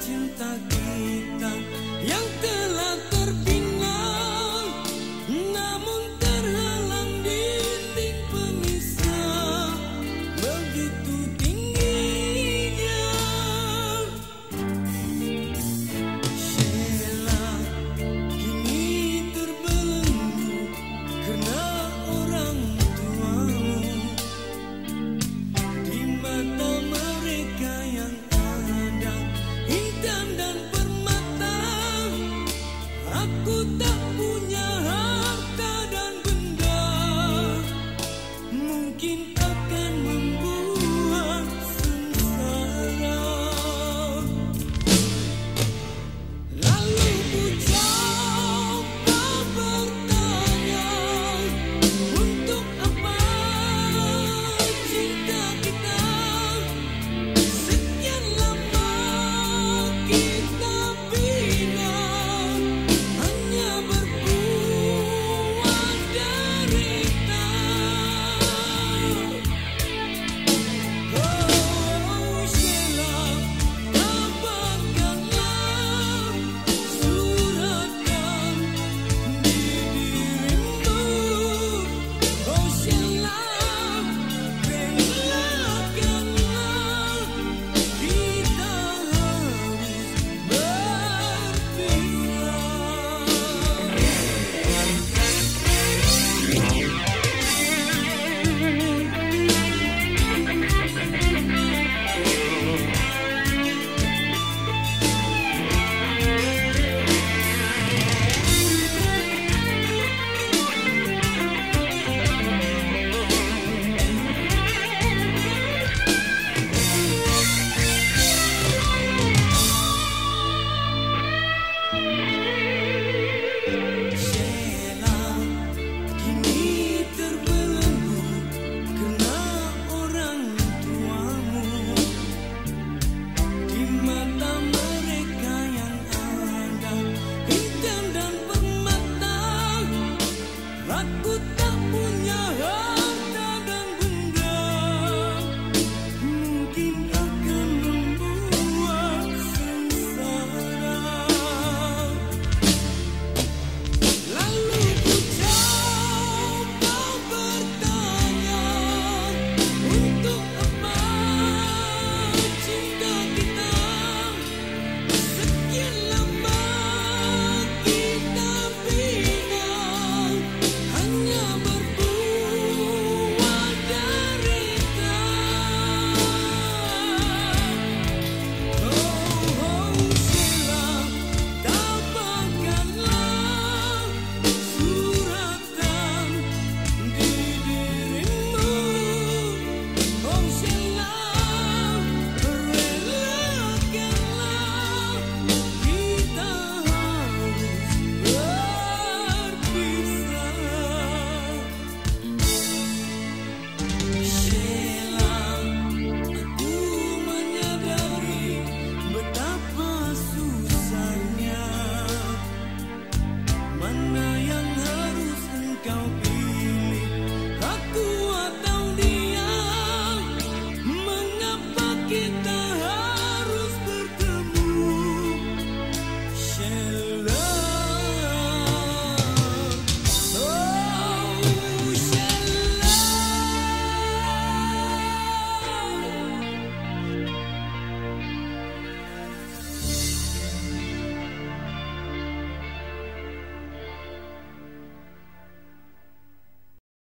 cintaku 一半也